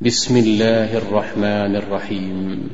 بسم الله الرحمن الرحيم.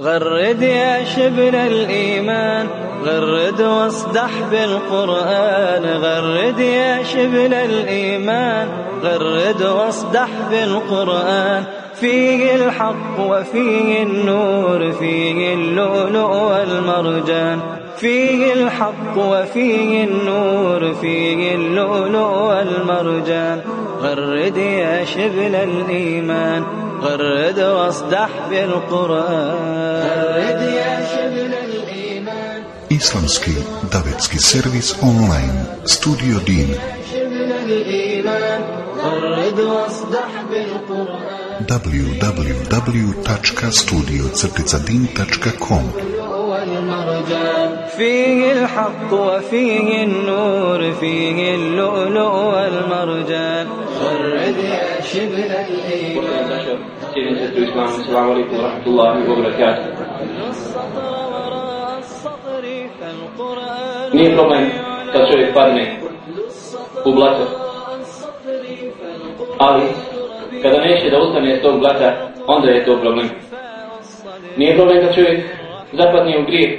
غرد يا شبل الإيمان غرد واصدح بالقرآن. غرد يا شبل الإيمان غرد واصدح بالقرآن. فيه الحق وفيه النور فيه اللؤلؤ والمرجان. فيه الحق وفيه النور فيه اللؤلؤ والمرجان. غرد يا شبل الإيمان غرد واصدح بالقرآن. غرد يا شبل الإيمان. Islamski davetski servis online. Studio Din. شبل الإيمان غرد واصدح بالقرآن. www.studio-din.com فيه الحق وفيه النور فيه اللؤلؤ والمرجان. غرد يا شبل الإيمان Cijenim sestru islamu, assalamu alaikum wa rahmatullahi wa barakatuh. السطر وراء السطر فالقرآن Nije problem kad čovjek padne u blato, ali kada neće da ustane s tog blata, onda je to problem. Nije problem kad čovjek zapadne u grijeh,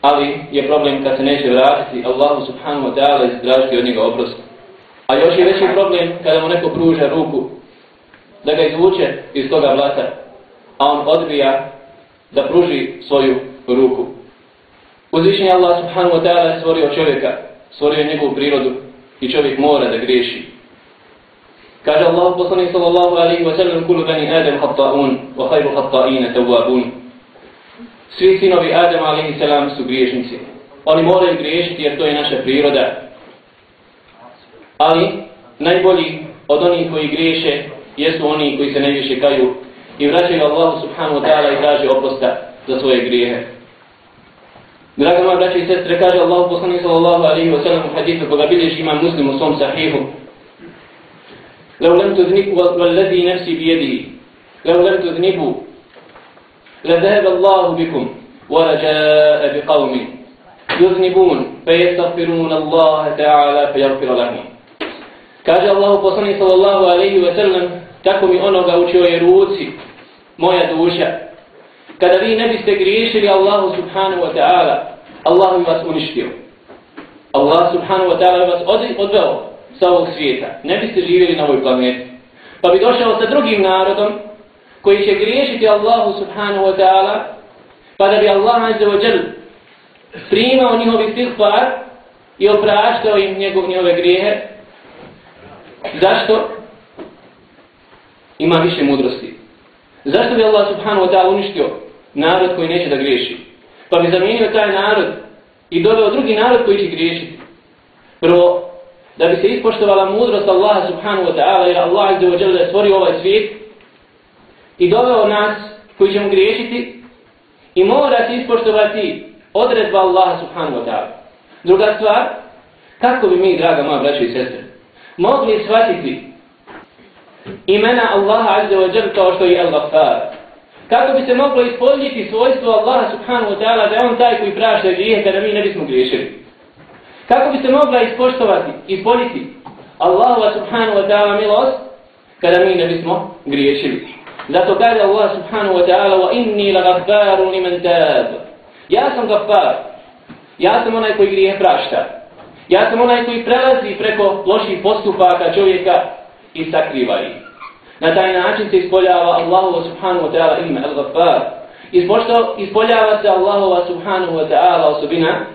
ali je problem kad se neće vratiti Allahu subhanahu wa ta'ala i zatražiti od njega oprost. A još je veći problem kada mu neko pruža ruku da ga izvuče iz toga blata, a on odbija da pruži svoju ruku. Uzvišenje Allah subhanahu wa ta'ala je stvorio čovjeka, stvorio njegovu prirodu i čovjek mora da griješi. Kaže Allah poslanik sallallahu alaihi wa sallam kulu bani Adam hatta'un wa khayru hatta'ina tawabun. Svi sinovi Adam alaihi salam su griješnici. Oni moraju griješiti jer to je naša priroda Ali najbolji od onih koji griješe jesu oni koji se najviše kaju i vraćaju Allahu subhanahu wa ta'ala i traže oprosta za svoje grijehe. Draga moja braća i sestre, kaže Allah poslanik sallallahu alaihi wa sallam u hadithu koga bilježi imam muslim u svom sahihu. لو لم تذنبوا والذي نفسي بيده لو لم تذنبوا لذهب الله بكم ولجاء بقوم يذنبون فيستغفرون الله تعالى فيغفر لهم Kaže Allahu poslanik sallallahu alaihi ve sellem, tako mi onoga u čioj ruci, moja duša. Kada vi ne biste griješili Allahu subhanahu wa ta'ala, Allah bi vas uništio. Allah subhanahu wa ta'ala vas odveo sa ovog svijeta. Ne biste živjeli na ovoj planeti. Pa bi došao sa drugim narodom koji će griješiti Allahu subhanahu wa ta'ala, pa da bi Allah azza wa jel primao njihovi stihvar i opraštao im njegov, njihove grijehe, Zašto? Ima više mudrosti. Zašto bi Allah subhanahu wa ta'ala uništio narod koji neće da griješi? Pa bi zamijenio taj narod i doveo drugi narod koji će griješiti. Prvo, da bi se ispoštovala mudrost Allaha subhanahu wa ta'ala jer Allah azza wa jalla je stvorio ovaj svijet i doveo nas koji ćemo griješiti i mora se ispoštovati odredba Allaha subhanahu wa ta'ala. Druga stvar, kako bi mi, draga moja braća i sestre, mogli shvatiti imena Allaha azza wa jalla kao što je Al-Ghaffar. Kako bi se moglo ispoljiti svojstvo Allaha subhanahu wa ta'ala da je on taj koji prašta grijehe kada mi ne bismo griješili. Kako bi se mogla ispoštovati, ispoljiti Allahu subhanahu wa ta'ala milost kada mi ne bismo griješili. Zato kaže Allah subhanahu wa ta'ala wa inni la gaffaru liman tab. Ja sam gaffar. Ja sam onaj koji grijehe prašta. Ja sam onaj koji prelazi preko loših postupaka čovjeka i sakriva ih. Na taj način se ispoljava Allahu subhanahu wa ta'ala ime al-Ghaffar. Ispoljava se Allahu subhanahu wa ta'ala osobina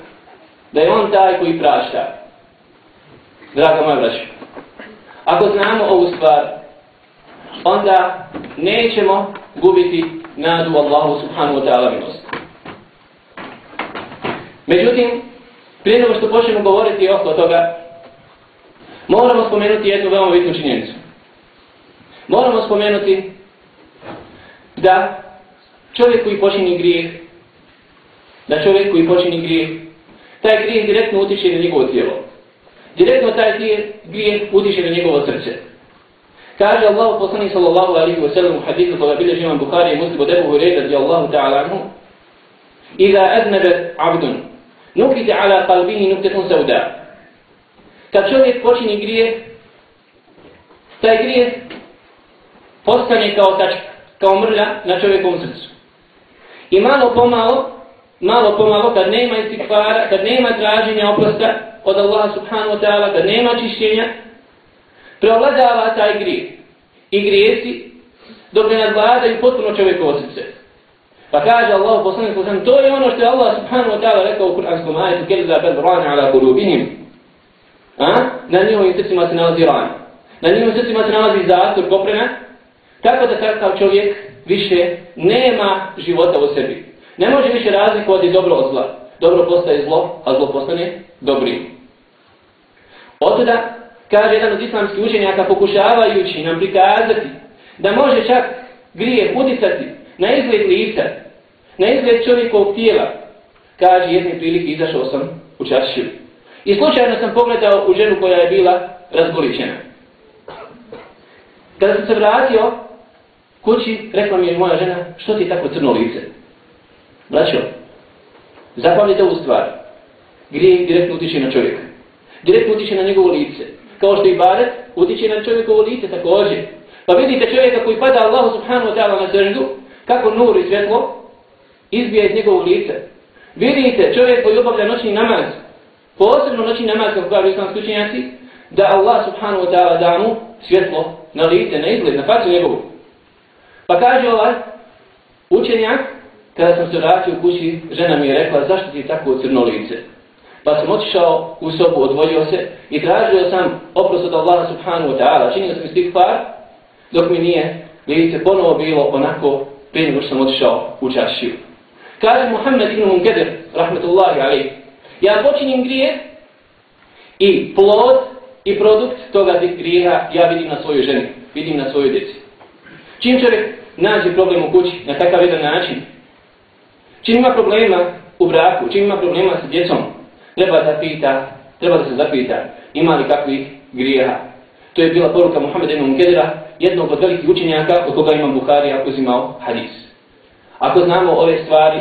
da je on taj koji prašta. Draga moja braća, ako znamo ovu stvar, onda nećemo gubiti nadu Allahu subhanahu wa ta'ala milost. Međutim, prije nego što počnemo govoriti oko toga, moramo spomenuti jednu veoma bitnu činjenicu. Moramo spomenuti da čovjek koji počini grijeh, da čovjek koji počini grijeh, taj grijeh direktno utiče na njegovo tijelo. Direktno taj grijeh utiče na njegovo srce. Kaže Allah poslanik sallallahu alaihi wa sallam u hadithu koga bilježi imam Bukhari i muslim od Ebu Hureyda radi Allahu ta'ala anhu Iza adnebe abdun nukite ala kalbihi nuktetun sauda. Kad čovjek počini grije, taj grije postane kao tačka, kao mrlja na čovjekovom srcu. I malo pomalo, malo pomalo, kad nema istikvara, kad nema traženja oprosta od Allaha subhanahu wa ta'ala, kad nema čišćenja, preovladava taj grije I grijesi dok ne nadvladaju potpuno čovjekovo srce. Pa kaže Allah poslanik sallam, to je ono što je Allah subhanahu wa ta'ala rekao u Kur'anskom ajetu, kelza bel rana ala kulubihim. A? Na njihovim srcima se nalazi ran. Na njihovim srcima se nalazi zastor koprena. Tako da takav čovjek više nema života u sebi. Ne može više razlikovati dobro od zla. Dobro postaje zlo, a zlo postane dobri. Otuda, kaže jedan od islamskih učenjaka, pokušavajući nam prikazati da može čak grije uticati na izgled lica, na izgled čovjekovog tijela, kaže jedne prilike izašao sam u čašću. I slučajno sam pogledao u ženu koja je bila razgoličena. Kada sam se vratio kući, rekla mi je moja žena, što ti je tako crno lice? Braćo, zapamljite ovu stvar. Grije direktno utiče na čovjeka. Direktno utiče na njegovo lice. Kao što i baret utiče na čovjekovo lice također. Pa vidite čovjeka koji pada Allahu subhanahu wa ta'ala na srždu, kako nur i svjetlo izbija iz njegovog lice. Vidite čovjek koji obavlja noćni namaz, posebno noćni namaz kako kažu islamski učenjaci, da Allah subhanahu wa ta'ala da mu svjetlo na lice, na izgled, na facu njegovu. Pa kaže ovaj učenjak, kada sam se vratio u kući, žena mi je rekla, zašto ti je tako crno lice? Pa sam otišao u sobu, odvojio se i tražio sam oprost od Allaha subhanahu wa ta'ala. Činio sam istih par, dok mi nije lice ponovo bilo onako prije nego što sam otišao u čašiju. Kaže Muhammed ibn Munkadir, rahmetullahi alaih, ja počinjem grije i plod i produkt toga grijeha ja vidim na svojoj ženi, vidim na svojoj djeci. Čim čovjek nađe problem u kući na takav jedan način, čim ima problema u braku, čim ima problema sa djecom, treba da pita, treba da se zapita ima li kakvih grijeha. To je bila poruka Muhammeda ibn Munkedira, jednog od velikih učenjaka od koga imam Buharija uzimao hadis. Ako znamo ove stvari,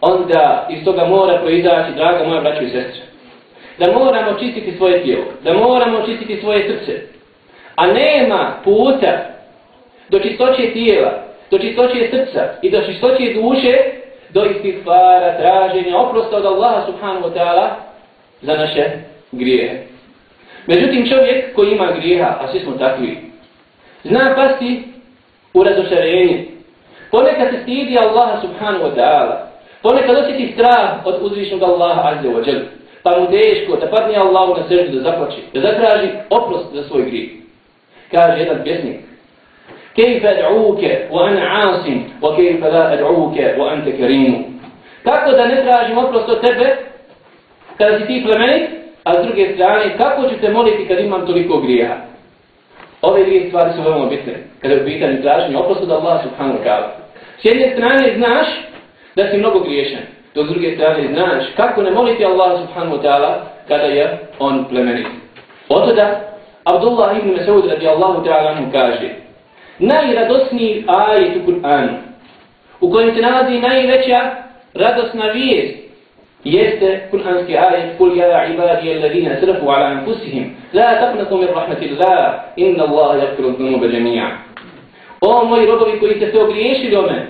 onda iz toga mora proizaći, draga moja braća i sestre, da moramo čistiti svoje tijelo, da moramo čistiti svoje srce, a nema puta do čistoće tijela, do čistoće srca i do čistoće duše, do istifara, traženja, oprosta od Allaha subhanahu wa ta'ala za naše grijehe. Međutim, čovjek koji ima grijeha, a svi smo takvi, zna pasti u razočarenje. Ponekad se stidi Allaha subhanahu wa ta'ala. Ponekad osjeti strah od uzvišnog Allaha azze wa džel. Pa mu teško da padne Allahu na srđu da zaplače, da zatraži oprost za svoj grijeh. Kaže jedan pjesnik. كيف ad'uke wa ana وكيف wa kejf la كريم wa. Kako da ne tražim oprost od tebe kada si ti plemenit, a s druge strane kako ću te moliti kad imam toliko grijeha. Ove dvije stvari su veoma bitne kada je u pitanju traženja oprost od Allah subhanahu wa ta'ala. S jedne strane znaš da si mnogo griješan, to s druge strane znaš kako ne moliti Allah subhanahu wa ta'ala kada je on plemenit. Otoda Abdullah ibn Mas'ud radi Allahu ta'ala mu kaže najradosniji ajet u Kur'anu u kojem se nalazi najveća radosna vijest jeste kur'anski ajet kul ja ibadi alladhina asrafu ala anfusihim la taqnatu min rahmatillah inna allaha yaghfiru dhunuba jami'a. O moji robovi koji ste se ogriješili o mene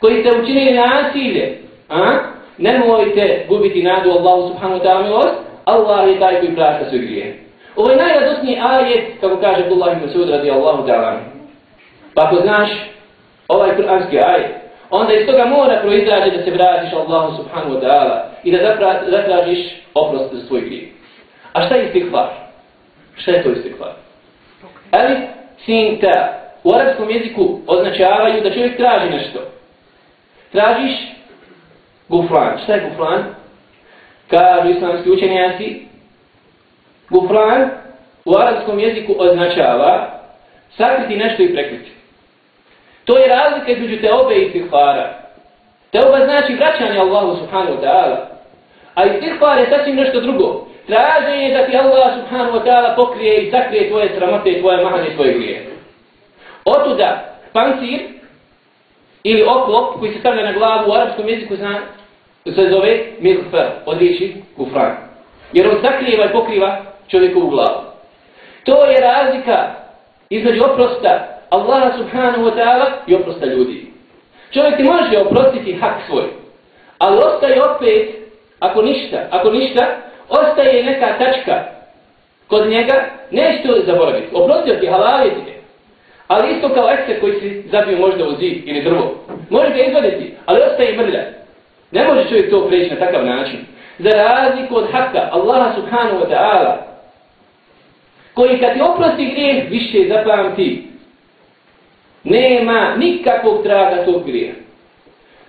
koji ste učinili nasilje a? Nemojte gubiti nadu Allahu subhanahu wa ta'ala milost. Allah je taj koji prašta sve grije. Ovo je najradosniji ajet kako kaže Abdullah ibn Masud radi Allahu ta'ala. Pa ako znaš ovaj kur'anski ajet onda iz toga mora proizađe da se vratiš Allahu subhanahu wa ta'ala i da zatražiš oprost za svoj grijeh. A šta je istikvar? Šta je to istikvar? Ali, sin, ta, u arabskom jeziku označavaju da čovjek traži nešto. Tražiš gufran. Šta je gufran? Kažu islamski učenjaci, gufran u arabskom jeziku označava sakriti nešto i prekriti. To je razlika između te obe i istihvara. Teoba znači vraćanje Allahu subhanahu wa ta'ala. A istihvar je sasvim nešto drugo. Traženje da ti Allah subhanahu wa ta'ala pokrije i sakrije tvoje sramote, tvoje mahane, tvoje grije. Otuda, pancir ili oklop koji se stavlja na glavu u arapskom jeziku zna, se zove milfer, od riječi kufran. Jer on sakrijeva i pokriva čovjekovu glavu. To je razlika između oprosta Allaha subhanahu wa ta'ala i oprosta ljudi. Čovjek ti može oprostiti hak svoj, ali ostaje opet, ako ništa, ako ništa, ostaje neka tačka kod njega, neće to zaboraviti. Oprostio ti, halalije ti Ali isto kao ekse koji si zabio možda u zid ili drvo. Može ga izvaditi, ali ostaje mrlja. Ne može čovjek to preći na takav način. Za razliku od haka, Allaha subhanahu wa ta'ala, koji kad ti oprosti grijeh, više zapamti. Nema nikakvog traga tog grija.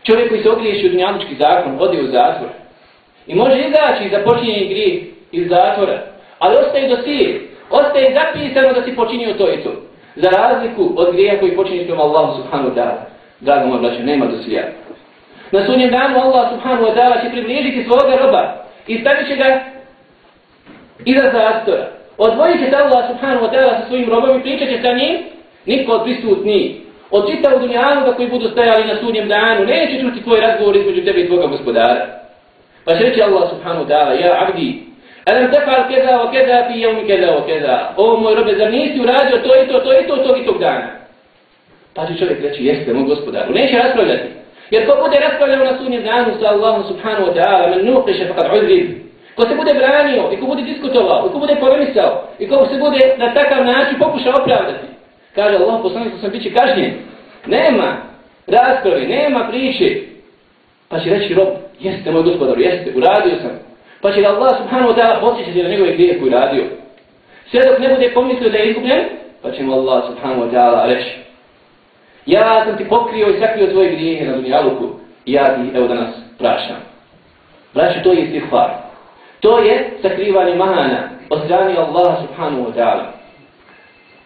Čovjek koji se ogriješi u dunjalučki zakon, ode u zatvor. I može izaći za počinjenje grije iz zatvora. Ali ostaje dosije. Ostaje zapisano da si počinio to i to. Za razliku od grija koji počinje prema Allahu subhanahu wa ta'ala. Drago moj braće, nema dosije. Na sunnjem danu Allah subhanahu wa ta'ala će približiti svoga roba i stavit će ga iza zatvora. Odvojit će se Allah subhanahu wa ta'ala sa svojim robom i pričat će sa njim niko od prisutni. Od čitavog dunjanu da koji budu stajali na sudnjem danu neće čuti tvoj razgovor između tebe i tvoga gospodara. Pa će reći Allah subhanahu wa ta'ala, ja abdi, Alam tefal keda o keda fi jevmi keda o keda. O moj robe, zar nisi uradio to i to, to i to, tog i tog dana? Pa će čovjek reći, jeste, moj gospodaru. Neće raspravljati. Jer ko bude raspravljao na sunnjem danu sa Allahom subhanahu wa ta'ala, men nuqiše fakat uzrib. Ko se bude branio, i ko bude diskutovao, i ko bude polemisao, i ko se bude na takav način pokušao opravdati. Kaže Allah, poslanik sam bit će kažnjen. Nema rasprave, nema priče. Pa će reći rob, jeste moj gospodar, jeste, uradio sam. Pa će Allah subhanahu wa ta'ala posjećati na njegove grije koje uradio. Sve dok ne bude pomislio da je izgubljen, pa će mu Allah subhanahu wa ta'ala reći, Ja sam ti pokrio i sakrio tvoje grijehe na dunjaluku i ja ti evo danas prašam. Braći, to je istihvar. To je sakrivanje mahana od strani Allaha subhanahu wa ta'ala.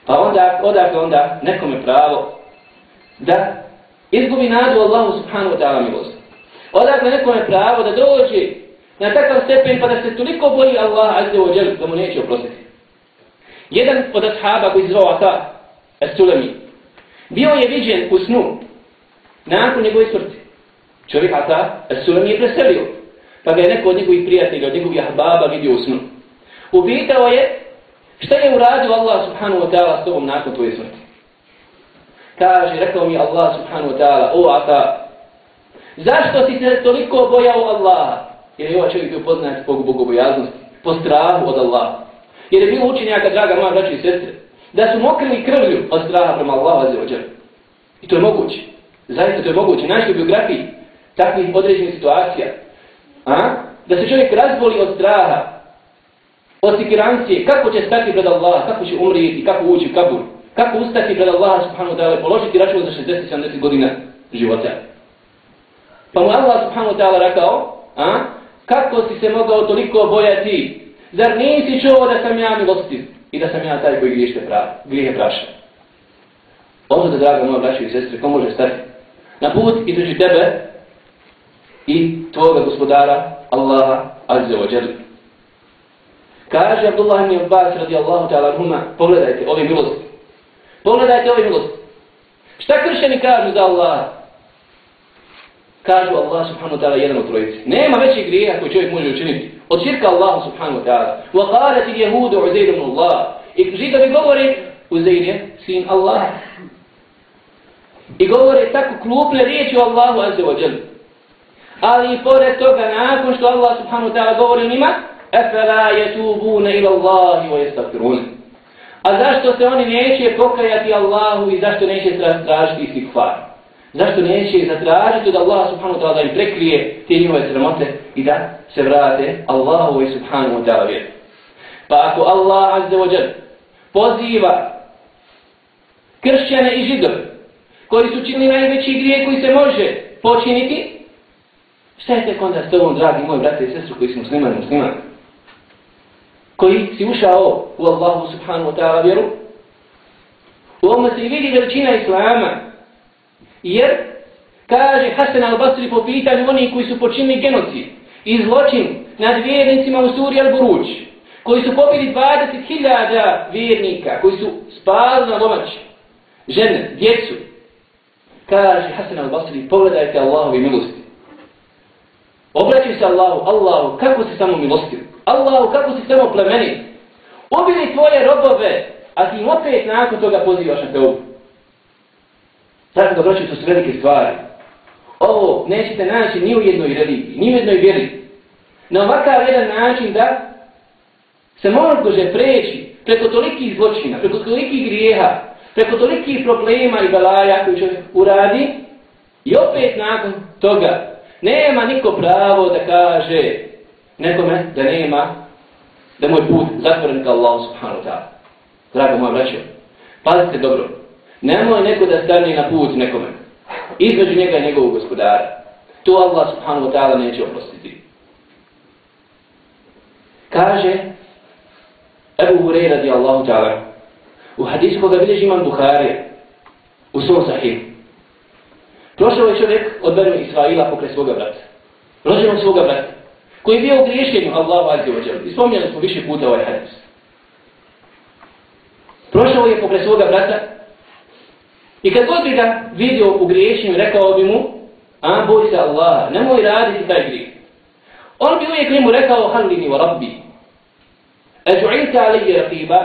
Pa onda, odakle onda nekome pravo da izgubi nadu Allahu subhanahu wa ta'ala milost. Odakle nekome pravo da dođe na takav stepen pa da se toliko boji Allah azze wa da mu neće oprostiti. Jedan od ashaba koji zvao Ata, As-Sulami, bio je viđen u snu nakon njegove smrti. Čovjek Ata, As-Sulami je preselio, pa ga je neko od njegovih prijatelja, od njegovih ahbaba vidio u snu. Upitao je šta je uradio Allah subhanahu wa ta'ala s tobom nakon tvoje smrti. Kaže, rekao mi Allah subhanahu wa ta'ala, o Ata, zašto si se toliko bojao Allaha? Jer je ovaj čovjek bio poznat po bogobojaznosti, po strahu od Allaha. Jer je bilo učenjaka, draga moja braća i sestre, da su mokrili krvlju od straha prema Allahu azze ođer. I to je moguće. Zaista to je moguće. Naši biografiji takvih određenih situacija. A? Da se čovjek razboli od straha, Osikirancije, kako će stati pred Allaha, kako će umrijeti, kako ući u kabur, kako ustati pred Allaha subhanahu wa ta'ala, položiti račun za 60-70 godina života. Pa mu Allah subhanahu wa ta'ala rekao, a? kako si se mogao toliko bojati? Zar nisi čuo da sam ja milostiv i da sam ja taj koji griješte pravi, grije praša? Ono da, draga moja braća i sestre, ko može stati? Na put između tebe i tvoga gospodara, Allaha azze wa jalla. Kaže Abdullah ibn Abbas radijallahu ta'ala huma, pogledajte ove milosti. Pogledajte ove milosti. Šta kršćani kažu za Allah? kažu Allah subhanahu wa ta'ala jedan od trojice. Nema većeg grija koji čovjek može učiniti. Od širka Allah subhanahu wa ta'ala. Wa qalati jehudu Uzair ibn Allah. I židovi govore Uzair je sin Allah. I govore tako klupne riječi o Allahu azze wa jel. Ali i pored toga, nakon što Allah subhanahu wa ta'ala govori njima, Efela yetubuna ila Allahi wa yastagfiruna. A zašto se oni neće pokajati Allahu i zašto neće tražiti istikfar? Zašto neće zatražiti da Allah subhanahu wa ta'ala im prekrije te njihove sramote i da se vrate Allahu i subhanahu wa ta'ala vjeru. Pa ako Allah azze wa jal poziva kršćane i židove koji su činili najveći grije koji se može počiniti, šta je tek onda s tobom, dragi moj brate i sestru koji smo muslimani, muslimani? Koji si ušao u Allahu subhanahu wa ta'ala vjeru? U ovome se vidi veličina Islama, Jer, kaže Hasan al-Basri po pitanju oni koji su počinili genocid i zločin nad vjernicima u Suri al-Buruć, koji su pobili 20.000 vjernika, koji su spali na domaći, žene, djecu, kaže Hasan al-Basri, pogledajte Allahovi milosti. Obraćaj se Allahu, Allahu, kako si samo milostiv? Allahu, kako si samo plemeni? Ubili tvoje robove, a ti im opet nakon toga pozivaš na teubu. Tako da braći, to su velike stvari. Ovo nećete naći ni u jednoj religiji, ni u jednoj vjeri. Na ovakav jedan način da se može preći preko tolikih zločina, preko tolikih grijeha, preko tolikih problema i balaja koji čovjek uradi i opet nakon toga nema niko pravo da kaže nekome da nema da moj put zatvoren ka Allahu subhanahu wa ta'ala. Drago moja braćo, pazite dobro, nemoj neko da stane na put nekome, između njega i njegovog gospodara. To Allah subhanahu wa ta'ala neće oprostiti. Kaže Ebu Hurey radi Allahu ta'ala u hadisu koga bilježi imam Buhari u svom sahihu. Prošao je čovjek od Benu Israila pokraj svoga brata. Rođenog svoga brata. Koji je bio u griješenju Allahu azze wa I Ispomnjali smo više puta ovaj hadis. Prošao je pokraj svoga brata i kad god bi ga vidio u griješenju, rekao bi mu a boj se Allaha, nemoj raditi taj grijeh. On bi uvijek njemu rekao halini wa rabbi. Eđu'ilta alaihi raqiba,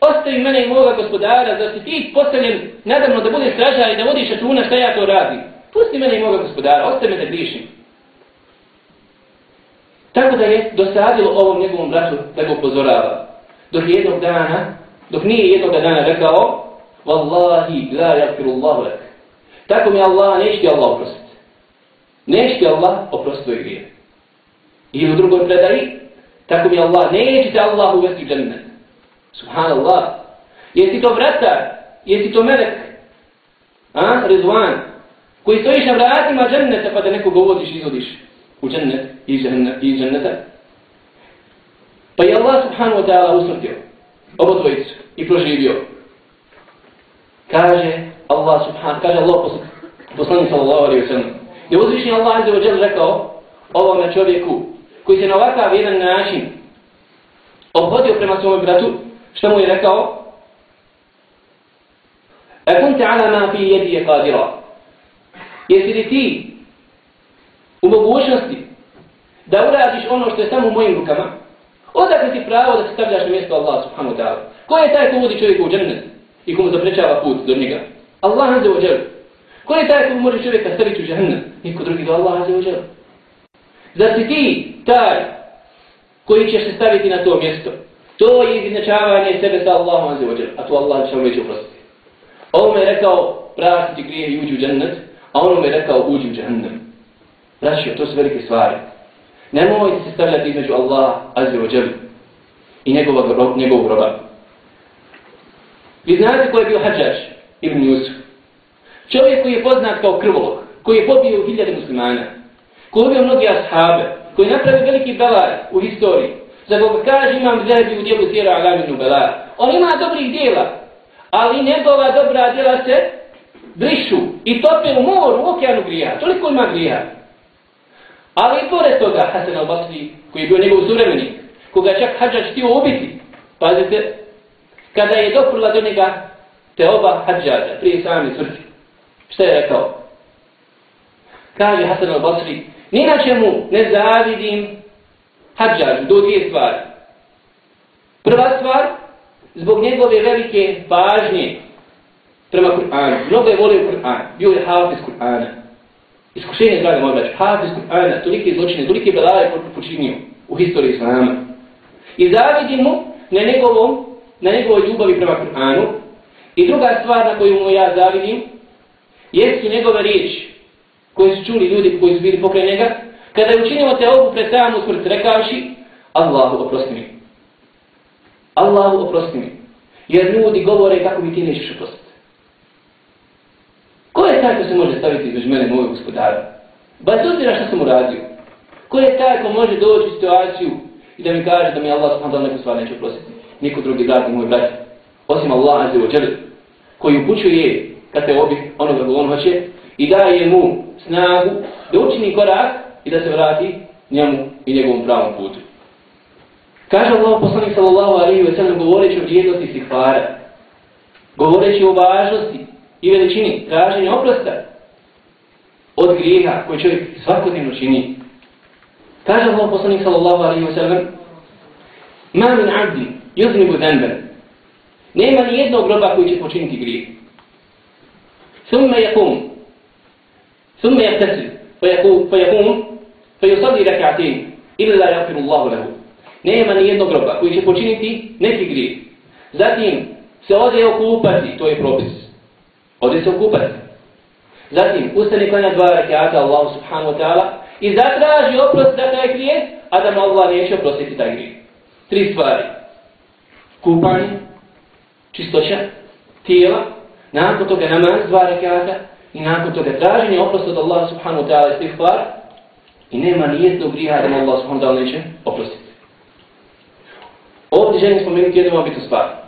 ostavi mene i moga gospodara, da si ti postavljen nadamno da bude stražar i da vodiš atuna šta ja to radim. Pusti mene i moga gospodara, ostavi me da grišim. Tako da je dosadilo ovom njegovom bratu da ga upozorava. Dok jednog dana, dok nije jednog dana rekao, Wallahi la yakfiru Allahu lak. Tako mi Allah neće ti Allah oprostiti. Neće ti Allah oprostiti tvoje grije. I u drugoj predaji, tako mi Allah neće ti Allah uvesti u džennet. Subhanallah. Jesi to vratar? Jesi to melek? A? Rizwan. Koji stojiš na vratima dženneta pa da nekoga uvodiš i izvodiš u džennet i dženneta. Pa je Allah subhanahu wa ta'ala usmrtio obo dvojicu i proživio. Kaže Allah subhanahu, kaže Allah poslani sallallahu alaihi wa sallam. Je uzvišnji Allah azza wa jel rekao ovome čovjeku koji se na ovakav jedan način obhodio prema svome bratu, što mu je rekao? E ala ma fi jedi je kadira. Jesi li ti u mogućnosti da uradiš ono što je samo u mojim rukama? Odakle ti pravo da se stavljaš na mjesto Allah subhanahu wa ta'ala? Ko je taj ko vodi čovjeka u džennet i ko mu zaprečava put do njega? Allah azze wa džel. Ko je taj ko može čovjeka staviti u džennet? Niko drugi do Allah azze wa džel. Zar si ti taj koji ćeš se staviti na to mjesto? To je izjednačavanje sebe sa Allahom azze wa džel. A to Allah će vam već uprostiti. Ovo me je rekao pravi ti grije i u džennet, a ono me je rekao uđi u džahnem. Braćo, to su velike stvari. Nemojte se stavljati između Allah azze wa jel i njegovog, njegovog roba. Vi znate ko je bio Hadžaž ibn Yusuf? Čovjek koji je poznat kao krvolog, koji je pobio hiljade muslimana, koji je ubio mnogi ashabe, koji je napravio veliki belar u historiji, za koga kaže imam zebi u dijelu tjera alaminu belar. On ima dobrih dijela, ali njegova dobra djela se brišu i tope u moru, u okeanu grija. Toliko ima grija. Ali i pored toga, Hasan al-Basri, koji je bio njegov suvremenik, koga čak Hadžaš htio ubiti, pazite, kada je doprla do njega te oba Hadžađa, prije sami smrti. Šta je rekao? Kaže Hasan al-Basri, ni na čemu ne zavidim Hadžađu do dvije stvari. Prva stvar, zbog njegove velike pažnje prema Kur'anu. Mnogo je volio Kur'an, bio je hafiz Kur'ana. Iskušenje, dragi moja braća, hafiz Kur'ana, tolike zločine, tolike belaje počinio u historiji Islama. I zavidim mu na njegovom, na njegovoj ljubavi prema Kur'anu. I druga stvar na koju mu ja zavidim, jesu njegove riječi koje su čuli ljudi koji su bili pokraj njega, kada je učinio te ovu pred samu smrt, rekavši, Allahu oprosti mi. Allahu oprosti mi. Jer ljudi govore kako mi ti nećeš oprostiti. Taj ko se može staviti između mene i mojeg gospodara? Ba to što sam uradio. Ko je taj ko može doći u situaciju i da mi kaže da mi Allah subhanahu neku stvar neće oprostiti? Niko drugi dragi moj brat. Osim Allah azze wa jalla koji upućuje kad te obi onoga ko on hoće i daje mu snagu da učini korak i da se vrati njemu i njegovom pravom putu. Kaže Allah poslanik sallallahu alaihi wa sallam govoreći o vrijednosti istighfara, govoreći o važnosti i veličini traženja oprosta od grijeha koje čovjek svakodnevno čini. Kaže Allah poslanik sallallahu alaihi wa sallam Ma min abdi yuznibu zanben Nema ni jednog groba koji će počiniti grijeh. Thumme yakum Thumme yaktasi Fayakum Fayusadi rakatim Illa yakfiru Allahu lahu Nema ni jednog groba koji će počiniti neki grijeh. Zatim se ode okupati, to je propis. Ode se okupati. Zatim ustane klanja dva rakijata Allah subhanahu wa ta'ala i zatraži oprost za taj grijeh, a da mu Allah neće oprostiti taj grijeh. Tri stvari. Kupanje, čistoća, tijela, nakon toga namaz dva rakijata i nakon toga traženje oprosta od Allah subhanahu wa ta'ala iz tih stvari i nema nijednog grija da mu Allah subhanahu wa ta'ala neće oprostiti. Ovdje želim spomenuti jednu bitnu stvar.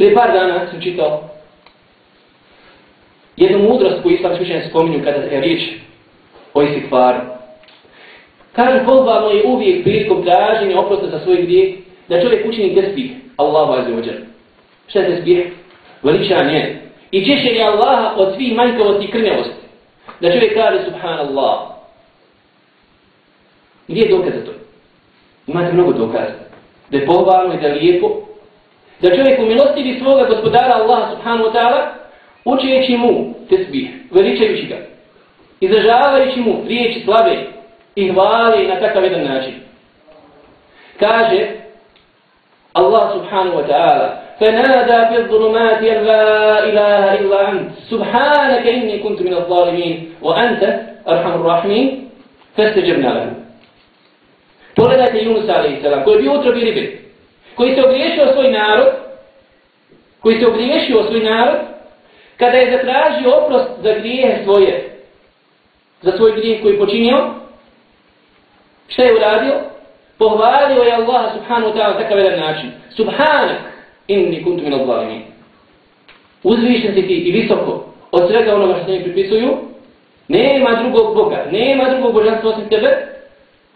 Prije par dana sam čitao jednu mudrost koju islam slučajno spominju kada je riječ o istih stvari. Kažu, pozvano je uvijek prilikom traženja oprosta za svoj grijeh da čovjek učini tesbih Allahu azze ođer. Šta je tesbih? Veličanje. I češenje Allaha od svih manjkavosti i krnjavosti. Da čovjek kaže subhanallah. Gdje je dokaz za to? Imate mnogo dokaza. Da je pohvalno i da je lijepo. Da čovjek u milostivi svoga gospodara Allaha subhanahu wa ta'ala učeći mu tesbih, veličajući ga. Izražavajući mu riječi slave i hvale na takav jedan način. Kaže Allah subhanahu wa ta'ala فنادى في الظلمات أن لا إله إلا أنت سبحانك إني كنت من الظالمين وأنت أرحم الراحمين فاستجبنا له Pogledajte Yunus a.s. koji je bio utrobi ribe, koji se ogriješio svoj narod, koji se ogriješio svoj narod, kada je zatražio oprost za grijehe svoje, za svoj grijeh koji je počinio, šta je uradio? Pohvalio je Allah subhanahu wa ta'ala takav jedan način. Subhanak, inni kuntu min al-zalimin. Uzvišen si ti i visoko od svega onoga što mi pripisuju, nema drugog Boga, nema drugog božanstva osim tebe,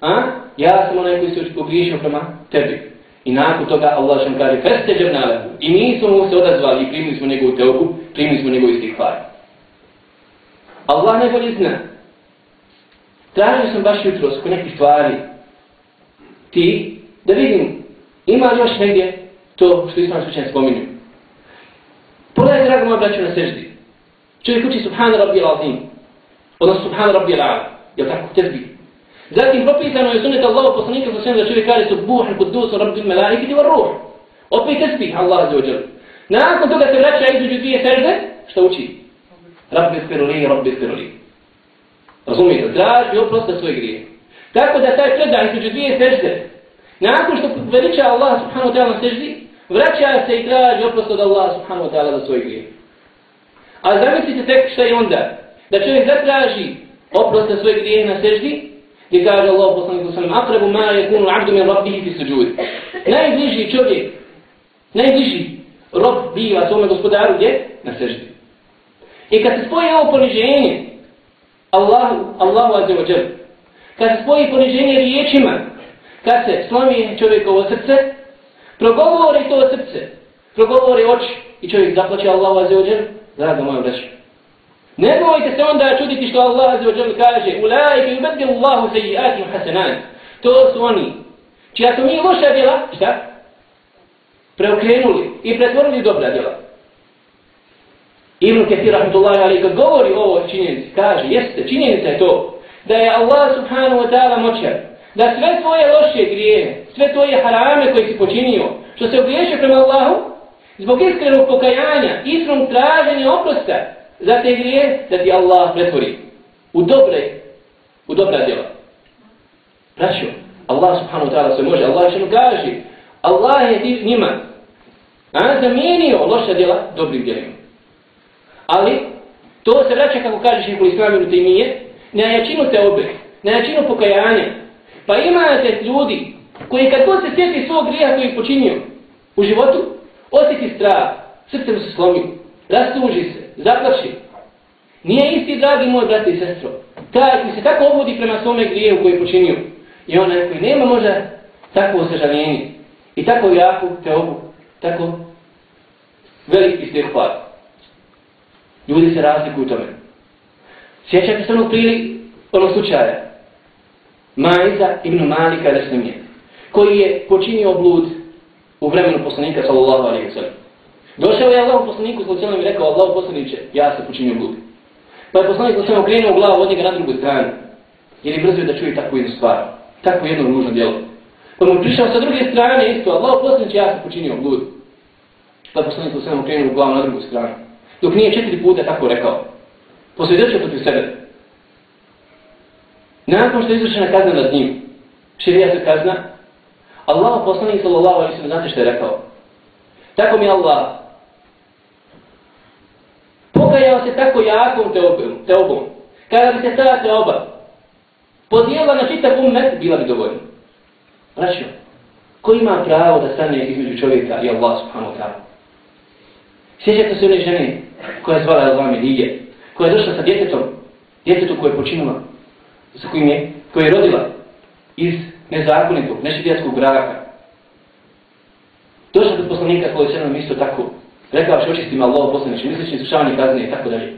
a? ja sam onaj koji se ogriješio prema tebi. I nakon toga Allah šan kaže, feste džernale, i mi smo mu se odazvali i primili smo njegovu teoku, primili smo njegovu istihvar. Allah najbolje zna. Tražio sam baš jutro oko nekih stvari, ti, da vidim, ima li još negdje to što islam slučajno spominju. Pogledaj, drago moja braću, na seždi. Čovjek uči Subhana Rabbi al-Azim, odnosno Subhana Rabbi al-Ala, jel tako, tezbi. Zatim propisano je sunet Allahu poslanika sa svem da čovjek kaže subuh al-Quddus rabbi malaikati var ruh. Opet tesbih Allah azza wa. Nakon toga se vraća između dvije sežde, što uči? Rabbi firli, rabbi firli. Razumijete? Traži oprost za svoje grije. Tako da taj predaj između dvije sežde, nakon što veliča Allah subhanahu wa ta'ala na seždi, vraća se i traži oprost od Allah subhanahu wa ta'ala za svoje grije. A zamislite tek šta je onda? Da čovjek zatraži oprost za svoje grije na seždi, gdje kaže Allah poslanik sallam, akrabu ma je kunu abdu min rabbihi fi suđud. Najbliži čovjek, najbliži rob biva svome gospodaru gdje? Na seždi. I kad se spoji ovo poniženje, Allahu, Allahu azze wa jel, kad se spoji poniženje riječima, kad se slomi čovjekovo srce, progovori to srce, progovori oči i čovjek zaplaće Allahu azze wa jel, draga moja braća. Ne bojte se onda čuditi što Allah azza wa kaže Ulajke yubeddilu Allahu seji'atim u hasanan. To su oni. Čija su mi loša djela, šta? Preokrenuli i pretvorili dobra djela. Ibn Kathir rahmatullahi alaih kad govori o ovoj činjenici, kaže, jeste, činjenica je to, da je Allah subhanahu wa ta'ala moćan, da sve tvoje loše grije, sve tvoje harame koje si počinio, što se ogriješe prema Allahu, zbog iskrenog pokajanja, iskrenog traženja oprosta, za te grije da ti Allah pretvori u dobre, u dobra djela. Braćo, Allah subhanahu wa ta'ala se može, Allah što mu kaže, Allah je ti njima a, zamijenio loša djela dobrim djelima. Ali, to se vraća kako kaže šeho islaminu te imije, na jačinu te obe, na jačinu pokajanja. Pa imate ljudi koji kad god se sjeti svog grija koji je počinio u životu, osjeti strah, srce mu se slomi, rastuži se, zaplaši. Nije isti, dragi moj brat i sestro, taj koji se tako obudi prema svome grijevu koji je počinio. I onaj koji nema možda takvo osježavljenje i tako jaku teobu, tako veliki ste hvar. Ljudi se razlikuju tome. Sjećate se onog prili, onog slučaja. Majza ibn Malika Resnemije, koji je počinio blud u vremenu poslanika sallallahu alaihi wa sallam. Došao je Allah poslaniku s i rekao, Allah poslaniće, ja sam počinio glupi. Pa je poslanik s okrenuo glavu od njega na drugu stranu. Jer je brzio da čuje takvu jednu stvar. Takvu jednu ružnu djelo. Pa mu prišao sa druge strane isto, Allah poslaniće, ja sam počinio glupi. Pa je poslanik s okrenuo glavu na drugu stranu. Dok nije četiri puta tako rekao. Posvjedočio protiv sebe. Nakon što je izvršena kazna nad njim, širija se kazna, Allah poslanik sallallahu alaihi sallam, znate što je rekao? Tako mi Allah, pokajao se tako jakom teobom, teobom. kada bi se ta teoba podijela na čitav umet, bila bi dovoljna. Braćo, ko ima pravo da stane između čovjeka i Allah subhanahu wa ta'ala? Sjećate se one žene koja je zvala Elvame Lije, koja je došla sa djetetom, djetetom koje je počinula, sa kojim je, koje je rodila iz nezakonitog, nešidijatskog braka. Došla do poslanika koji se nam isto tako, rekao što očistim Allah poslaniče, mislični izvršavanje kazne i tako dalje.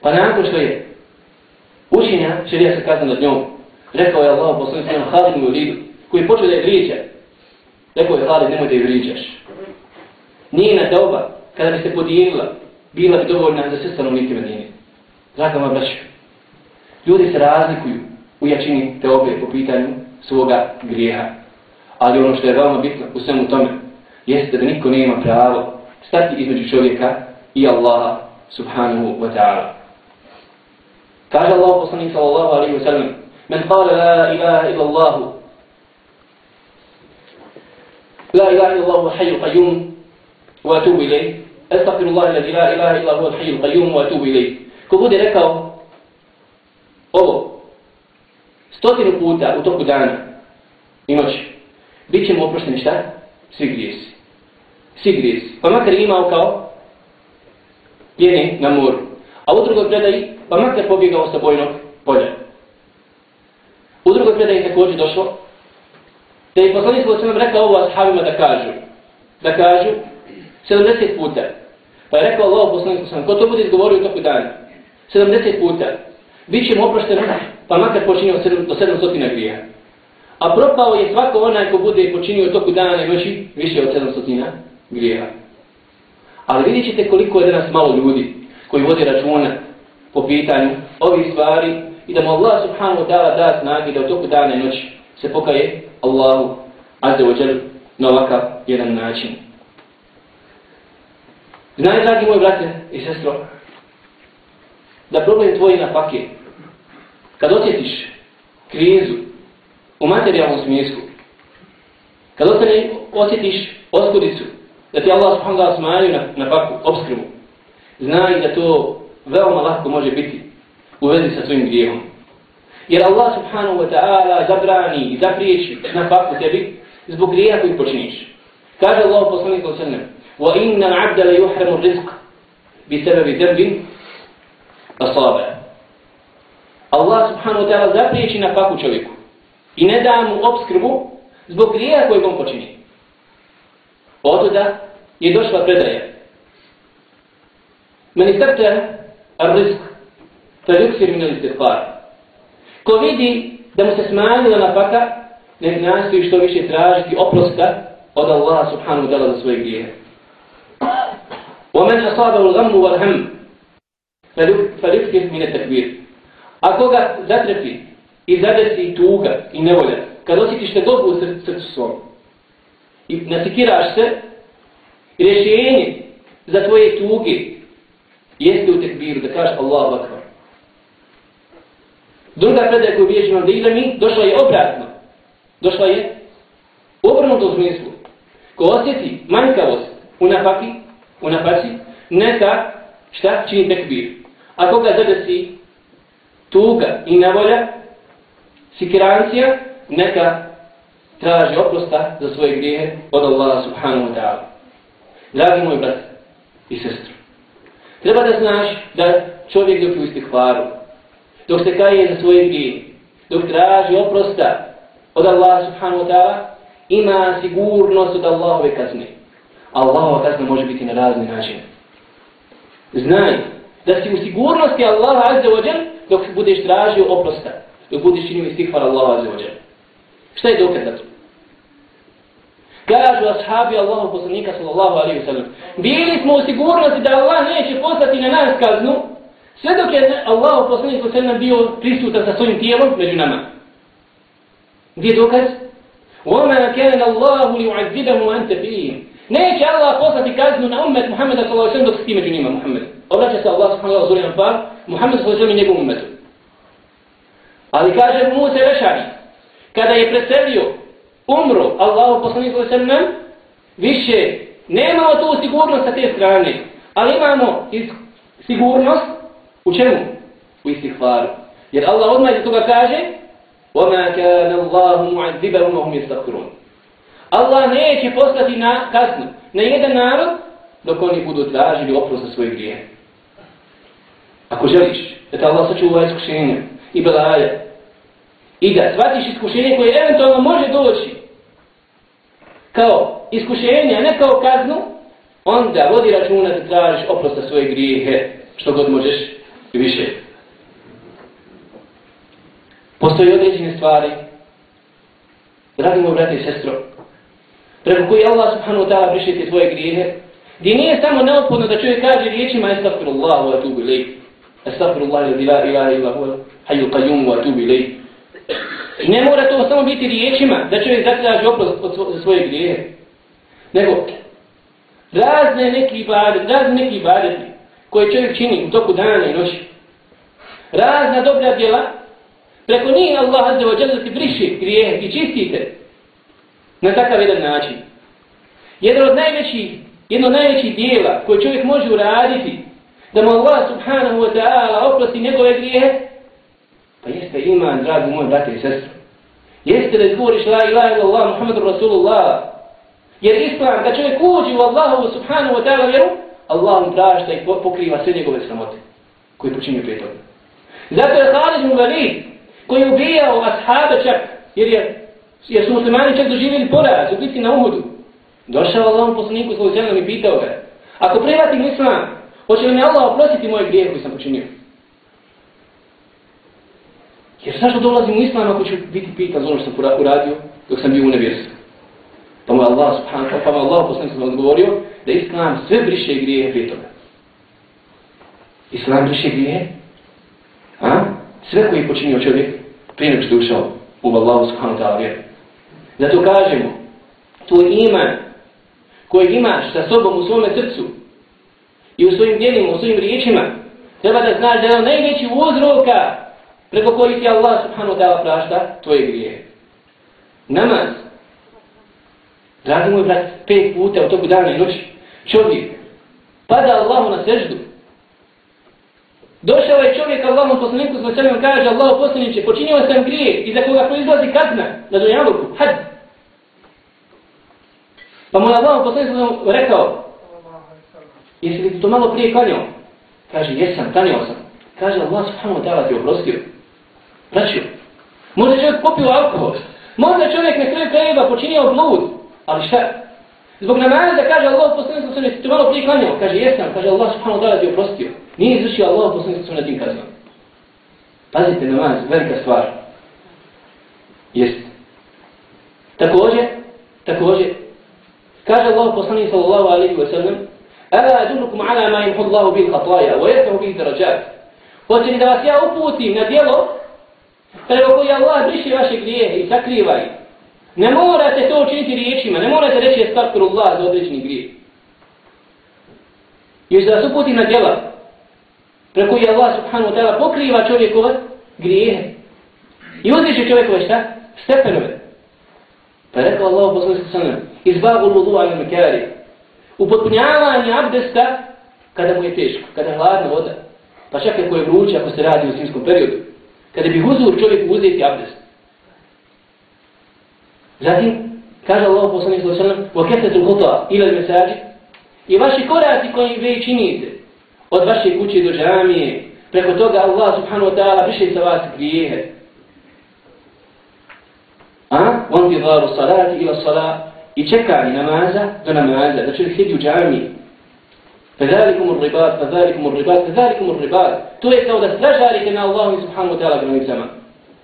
Pa nakon što je učinja širija se kazna nad njom, rekao je Allah poslaniče, nam Halid mu lidu, koji je počeo da je vrijeđa. Rekao je Halid, nemoj da je vrijeđaš. Nije na doba, kada bi se podijelila, bila bi dovoljna za sve stanovnike Medine. Draga moja braća, ljudi se razlikuju u jačini te obje po pitanju svoga grijeha. Ali ono što je veoma bitno u svemu tome, jeste da niko nema pravo stati između čovjeka i Allaha subhanahu wa ta'ala. Kaže Allah poslanik sallallahu alaihi wa sallam, Men kale la ilaha illa Allahu, la ilaha illa Allahu hayyu qayyum, wa atubu ilayh, Astaghfirullah alladhi la ilaha illa huwa al-hayyul qayyum wa atubu ilayh. Ko bude rekao ovo stotinu puta u toku dana i noći, bit će mu oprošteni šta? Svi grijesi. Sigriz. Pa makar imao kao pjene na moru. A u drugoj predaji, pa makar pobjegao sa bojnog polja. U drugoj predaji također došlo, da je poslanik sa nam rekao ovo ashabima da kažu, da kažu 70 puta. Pa je rekao Allah poslanik sa ko to bude izgovorio u toku dana, 70 puta, bit će mu oprošteno, pa makar počinio do 700 grija. A propao je svako onaj ko bude počinio toku dana i noći više od 700 grijeha. Ali vidjet ćete koliko je danas malo ljudi koji vodi računa po pitanju ovih stvari i da mu Allah subhanahu wa ta'ala da snagi da u toku dana i noći se pokaje Allahu azza wa jal na ovakav jedan način. Znaj, dragi moji brate i sestro, da problem tvoj na fake, kad osjetiš krizu u materijalnom smislu, kad osjetiš oskudicu, da ti Allah subhanahu wa ta'ala smanju na, na faku, obskrbu. Znaj da to veoma lahko može biti u vezi sa svojim grijehom. Jer Allah subhanahu wa ta'ala zabrani i zapriječi na faku tebi zbog grijeha koji počiniš. Kaže Allah u poslaniku sallam, وَإِنَّ الْعَبْدَ لَيُحْرَمُ الرِّزْقَ بِسَبَبِ ذَنْبٍ أَصَابَ Allah subhanahu wa ta'ala zapriječi na faku čovjeku i ne da mu obskrbu zbog grijeha koji on počinio. Oto da je došla predaja. Men istarte ar-rizq fa yuksir min al-istighfar. Ko vidi da mu se smanjila na faka, ne nastoji što više tražiti oprosta od Allaha subhanahu wa ta'ala za svoje grije. ومن أصابه الغم والهم فليكثر من التكبير Ako ga zatrepi i zadesi tuga i nevolja, kad osjetiš te dobu u srcu svom i nasikiraš se, rješenje za tvoje tuge jeste u tekbiru, da kažeš Allahu Akbar. Druga predaja koju bježi vam da mi, došla je obratno. Došla je u obrnutom smislu. Ko osjeti manjkavost u napaki, u napaci, neka šta čini tekbir. Ako ga zadesi tuga i nevolja, sikirancija, neka traži oprosta za svoje grijehe od Allaha subhanahu wa ta'ala. Dragi moj brat i sestru, treba da znaš da čovjek dok je u istihvaru, dok se kaje za svoje grijehe, dok traži oprosta od Allaha subhanahu wa ta'ala, ima sigurnost od Allahove kazne. Allahova kazna može biti na razni način. Znaj da si u sigurnosti Allaha azza wa jal dok budeš tražio oprosta, dok budeš činio istihvar Allaha azza wa jal. Šta je dokaz za to? Kažu ashabi Allahu poslanika sallallahu alaihi wa sallam. Bili smo u sigurnosti da Allah neće poslati na nas kaznu, sve dok je Allahu poslanik sallallahu alaihi wa sallam bio prisutan sa svojim tijelom među nama. Gdje je dokaz? وَمَا كَانَ اللَّهُ لِيُعَذِّبَهُ وَأَنْتَ فِيهِمْ Neće Allah poslati kaznu na umet Muhammeda sallallahu alaihi wa sallam dok si ti među njima Muhammed. Obraća se Allah subhanahu wa ta'ala par, Muhammed sallallahu alaihi wa sallam i njegovom umetu. Ali kaže Musa Vešari, kada je preselio, umro Allahu poslanik sallallahu alaihi wa sallam, više nemamo tu sigurnost sa te strane, ali imamo sigurnost u čemu? U istihvaru. Jer Allah odmah iz toga kaže, وَمَا كَانَ اللَّهُ مُعَذِّبَهُمْ وَهُمْ يَسْتَغْفِرُونَ Allah neće poslati na kaznu na jedan narod dok oni budu tražili oprost za svoje grije. Ako želiš da te Allah sačuva iskušenja i belaje i da shvatiš iskušenje koje eventualno može doći kao iskušenje, a ne kao kaznu, onda vodi računa da tražiš oprosta svoje grijehe što god možeš i više. Postoji određene stvari. Dragi brate i sestro, preko koji Allah subhanahu wa ta'ala briše ti svoje grijehe, gdje nije samo neophodno da čovjek kaže riječima Estagfirullah wa atubu ilaih. Estagfirullah la ilaha illa huwa hayyul qayyum wa atubu ilaih. Ne mora to samo biti riječima da čovjek zatraži oprost od svoje grijehe. Nego, razne neki ibadeti, razne neki ibadeti koje čovjek čini u toku dana i noći. Razna dobra djela, preko njih Allah azza wa jalla ti briši grijehe i čistite na takav jedan način. Jedan od najvećih, jedno od najvećih dijela koje čovjek može uraditi da mu Allah subhanahu wa ta'ala oprosti njegove grijehe, pa jeste iman, dragi moj brate i sestre. Jeste da izgovoriš la ilaha ila Allah, Muhammedu Rasulullah. Jer islam, da čovjek uđi u Allahovu subhanahu wa ta'ala vjeru, Allah mu prašta i pokriva sve njegove sramote koje počinju prije toga. Zato je Khalid mu Walid, koji je ubijao ashabe čak, jer je jer su muslimani čak doživjeli poraz u bitci na Uhudu. Došao Allahom poslaniku svoj zemljom i pitao ga, ako prihvatim islam, hoće li mi Allah oprostiti moje grije koje sam počinio? Jer zašto dolazim u islam ako ću biti pitan za ono što sam uradio dok sam bio u nevjerstvu? Pa mu Allah subhanahu pa mu Allah poslanik sam odgovorio da islam sve briše grijehe prije toga. Islam briše grijehe? A? Sve koji je počinio čovjek prije nego što je ušao u Allah subhanahu ta'ala vjeru. Zato kažemo, tvoj iman koji imaš sa sobom u svome srcu i u svojim djelima, u svojim riječima, treba da znaš da je najveći uzroka preko kojih ti Allah subhanahu wa ta'ala prašta tvoje grije. Namaz. Dragi moj brat, pet puta u toku dana i noći, čovjek pada Allahu na seždu. Došao je čovjek Allahom poslaniku sa sveme kaže Allah poslaniče, počinio sam grije za koga proizlazi kazna na dunjaluku, had. Pa mu je poslaniku rekao, jesi li to malo prije klanjao? Kaže, jesam, klanjao sam. Kaže, Allah subhanahu wa ta'ala ti oprostio. Znači, možda čovjek popio alkohol, možda čovjek na kraju krajeva počinio blud, ali šta? Zbog namaza kaže Allah poslanicu sa sveme, to malo prije klanjao? Kaže, jesam, kaže Allah subhanahu wa ta'ala ti oprostio. Nije izvršio Allah poslanik sa na tim kaznom. Pazite namaz, velika stvar. Jest. Također, također, kaže Allah poslanik sallallahu alaihi wa sallam, Ala adullukum ala ma imhu Allahu bil khataya, wa yatahu bil darajat. Hoće li da vas ja uputim na dijelo, preko koji Allah briši vaše grijehe i sakriva ih. Ne morate to učiniti riječima, ne morate reći estakfirullah za određeni grijeh. Još da vas uputi na djela preko koji Allah subhanahu wa ta'ala pokriva čovjekove grijehe. I uzviše čovjekove šta? Stepenove. Pa je rekao Allah poslani sa sanem, izbavu ludu ali mekari. Upotpunjavanje abdesta kada mu je teško, kada je hladna voda. Pa čak ako je vruće, ako se radi u zimskom periodu kada bi uzeo čovjek uzeti abdest. Zatim, kaže Allah poslanih sallahu sallam, وَكَتَ ila al-masajid" I vaši koraci koji vi činite, od vaše kuće do džamije, preko toga Allah subhanahu wa ta'ala više sa vas grijehe. A? وَنْتِ varu salati ila صَلَاتِ I čekali namaza do namaza, znači da će li hiti u džamiji. فذلكم الرباط فذلكم الرباط فذلكم الرباط fadhalikum ribat. To je kao da stražarite na Allahu subhanahu wa ta'ala granicama.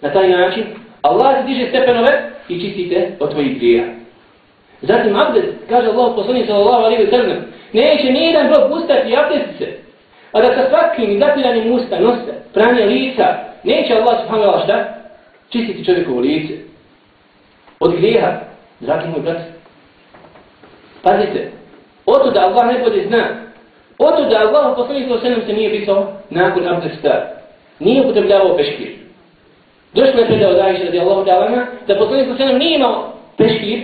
Na taj način Allah ti diže stepenove i čistite od tvojih grija. Zatim abdest, kaže Allah poslanik sallallahu alaihi wa sallam, neće nijedan rob ustati i abdesti se. A da sa svakim zapiranim usta, nosa, pranje lica, neće Allah subhanahu wa šta? Čistiti čovjekovo lice. Od grijeha, dragi moj brat. Pazite, oto da Allah ne zna, oto da Allah poslanik sallallahu alaihi sallam se nije pisao nakon abdesta. Nije upotrebljavao peškir. Došlo je predao od Aisha radijallahu ta'ala da poslanik sallallahu alaihi sallam nije imao peškir,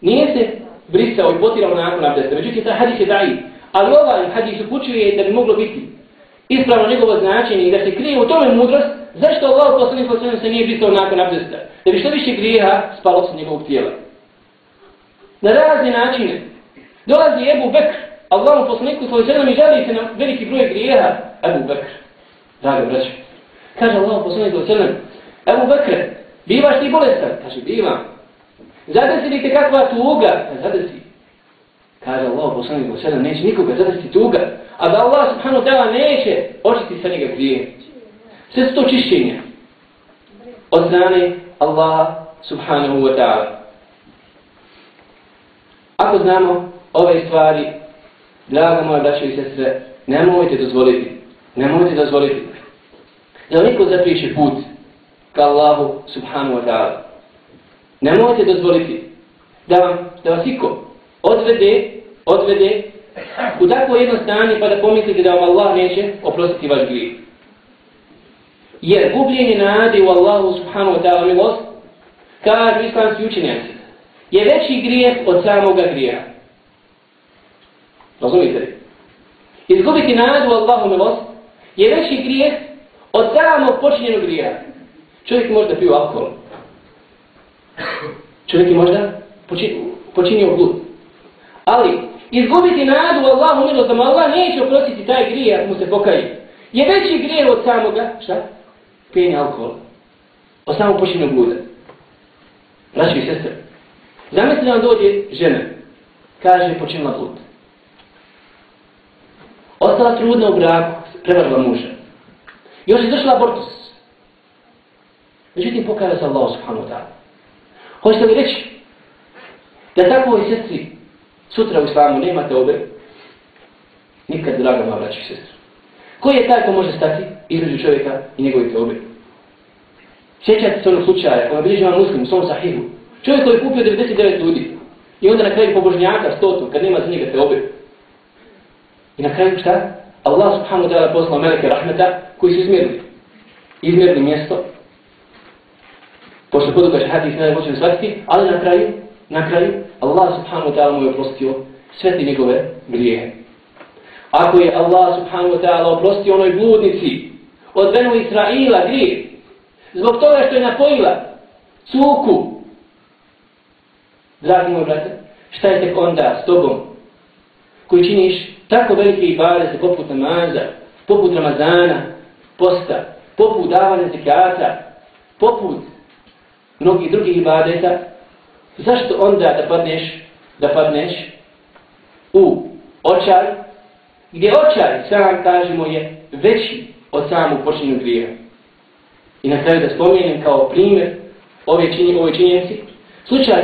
Nije se brisao i potirao nakon abdesta. Međutim, taj hadis je daji. Ali ovaj hadis upućuje da bi moglo biti ispravno njegovo značenje i da se krije u tome mudrost, zašto Allah poslanik poslanik se nije brisao nakon abdesta? Da bi što više grijeha spalo sa njegovog tijela. Na razne načine. Dolazi Ebu Bekr, Allahom poslaniku svoj sedam i žali se na veliki broj grijeha. Ebu Bekr, Draga braća. Kaže Allah poslaniku svoj sedam, Ebu Bekr, bivaš ti bolestan? Kaže, bivam. Zadesi li te kakva tuga? Zadesi. Kaže Allah, poslanik Bogu sedam, neće nikoga zadesi tuga. A da Allah subhanahu ta'ala neće očiti sa njega grije. Sve su to čišćenja. Od strane Allah subhanahu wa ta'ala. Ako znamo ove stvari, draga moja braća i sestre, nemojte dozvoliti, nemojte dozvoliti da niko zapriše put ka Allahu subhanahu wa ta'ala. Nemojte dozvoliti da vam, da vas iko odvede, odvede u takvo jedno stanje pa da pomislite da vam Allah neće oprostiti vaš grijeh. Jer gubljenje nade u Allahu subhanahu wa ta'ala milost, kažu islamski učenjaci, je veći grijeh od samoga grijeha. Razumite? Izgubiti nadu Allahu milost je veći grijeh od samog počinjenog grija. Čovjek može da alkohol, Čovjek je možda počinio blud. Ali, izgubiti nadu Allahu milost da mu Allah neće oprostiti taj grije ako mu se pokaji. Je veći grije od samoga, šta? Pijenje alkohola. Od samog počinjenog bluda. Braći i sestre, zamisli da vam dođe žena, kaže počinila blud. Ostala trudna u braku, prevarila muža. Još je abortus. Međutim, pokaja se Allah subhanahu wa ta'ala. Hoćete li reći da tako i sestri sutra u islamu nema obe? Nikad, draga moja braći i. Koji je taj ko može stati između čovjeka i njegove te? Sjećate se onog slučaja, koja bilježi vam muslim u svom sahihu. Čovjek koji je kupio 99 ljudi i onda na kraju pobožnjaka stotu kad nema za njega te obe. I na kraju šta? Allah subhanahu wa ta'ala poslao meleke rahmeta koji su izmjerili. Izmjerili mjesto pošto kod kaže hadis ne možemo shvatiti, ali na kraju, na kraju, Allah subhanahu wa ta'ala mu je oprostio sve te njegove grijehe. Ako je Allah subhanahu wa ta'ala oprostio onoj bludnici od Benu Israila grijeh, zbog toga što je napojila cuku, dragi moj brate, šta je tek onda s tobom, koji činiš tako velike ibadete poput namaza, poput Ramazana, posta, poput davanja zekata, poput mnogih drugih ibadeta, zašto onda da padneš, da padneš u očaj, gdje očaj, sam kažemo, je veći od samog počinju grija. I na kraju da spomenem kao primjer ove, činje, ove činjenci, slučaj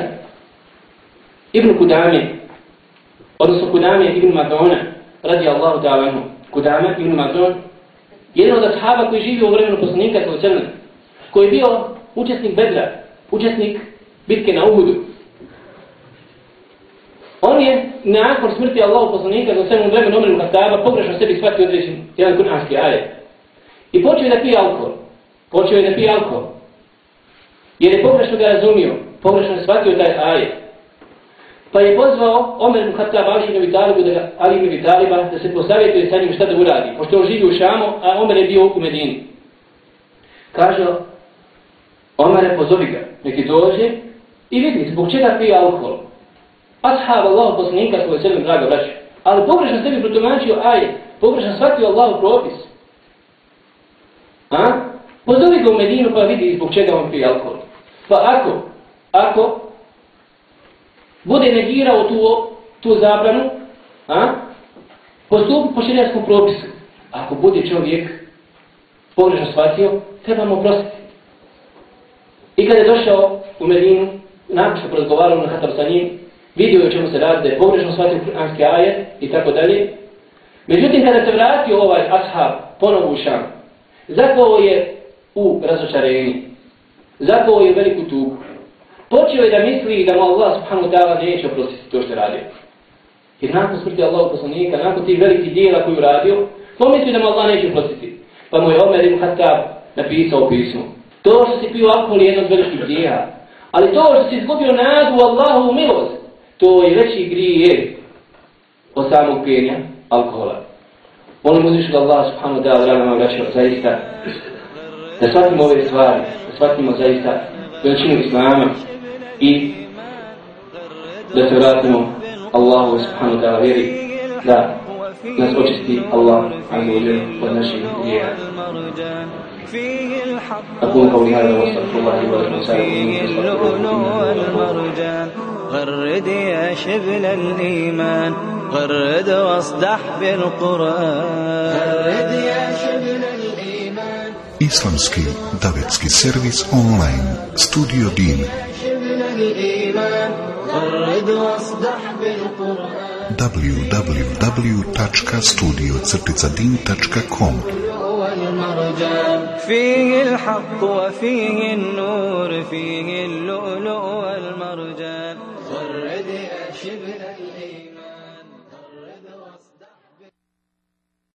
Ibn Kudame, odnosno Kudame Ibn Madonna, radi Allahu ta'ala anhu, Kudame Ibn Mazun, jedan od ashaba koji živi u vremenu poslanika koji je bio učesnik Bedra, učesnik bitke na Uhudu. On je nakon smrti Allahu poslanika za svemu vremenu Omer Muhataba pogrešno sebi shvatio određen jedan kuranski ajet. I počeo da pije alkohol. Počeo je da pije alkohol. Jer je pogrešno ga razumio. Pogrešno je shvatio taj ajet. Pa je pozvao Omer Muhataba Ali ibn Vitalibu da, Ali ibn Vitaliba da se posavjetuje sa njim šta da uradi. Pošto on živi u Šamu, a Omer je bio u Medini. Kaže, Omare, pozovi ga, neki dođe i vidi zbog čega pije alkohol. Ashab Allah poslanika svoje sebe draga braće. Ali pogrešno sebi protumačio aje, pogrešno shvatio Allahu propis. A? Pozovi ga u Medinu pa vidi zbog čega on pije alkohol. Pa ako, ako bude negirao tu, tu zabranu, a? postupi po širijatskom propisu. Ako bude čovjek pogrešno shvatio, trebamo prostiti. I kada je došao u Medinu, nakon što porazgovarao na Hatar sa njim, vidio je o čemu se radi, da je pogrešno shvatio kuranski ajet i tako dalje. Međutim, kada se vratio ovaj ashab ponovo u šam, zakovo je u razočarenju, zakovo je u veliku tugu. Počeo je da misli da mu Allah subhanahu wa ta'ala neće oprostiti to što je radio. Jer nakon smrti Allahog poslanika, nakon tih velikih dijela koju radio, pomislio da mu Allah neće oprostiti. Pa mu je Omer ibn Khattab napisao pismo. To što si pio alkohol je jedno od velikih dijela. Ali to što si izgubio nadu Allahovu milost, to je veći grije od samog pijenja alkohola. Molim uzvišu da Allah subhanahu da draga nam vraćao zaista da shvatimo ove stvari, da shvatimo zaista veličinu Islama إيه لتراثهم الله سبحانه وتعالى غيري لا نسأجتي الله عز وجل naših إياه أقول قولي هذا واستغفر الله لي ولكم سائر المرجان غرد يا شبل الإيمان غرد واصدح بالقرآن. غرد يا شبل الإيمان. إسلامسكي دافيتسكي سيرفيس أونلاين ستوديو دين الإيمان. غرد واصدح بالقرآن. www.studio-din.com فيه الحق وفيه النور فيه اللؤلؤ والمرجان. غرد يا شبل الإيمان.